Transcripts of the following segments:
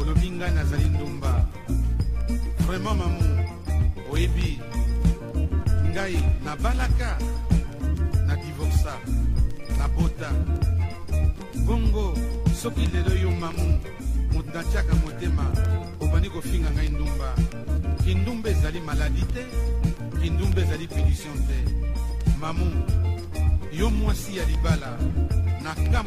olobi ngai nazali ndumba vraiment mamu oyebi ngai nabalaka na divorsa nabota bongo soki lelo yo mamu moto natyaka motema obandi kofinga ngai ndumba kindumba ezali maladi te kindumba ezali punition te mamu yo mwasi ya libala na kam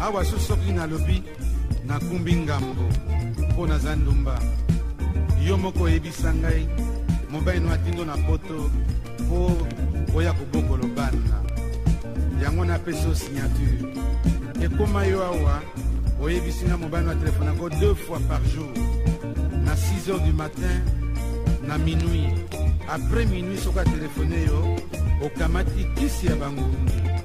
awa su soki nalobi nakumbi ngambo mpo naza ndumba yo moko oyebisa ngai mobali no atindo na poto mpo oya kobokolo bana yango napesi o signature ekoma yo awa oyebisi nga mobali no atelefone yango deux fois par jour na 6 heures du matin na minuit après minuit soki atelefone yo okamati kisi ya bangungi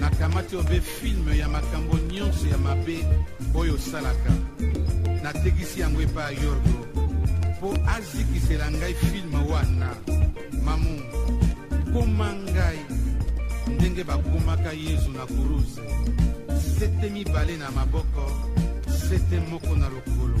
nakamati yo mpe filme ya makambo nyonso ya mabe oyo osalaka natekisi yango epai ya yorgo mpo azikisela ngai filme wana mamu koma ngai ndenge bakomaka yezu na kuruse sete mibale na maboko sete moko na lokolo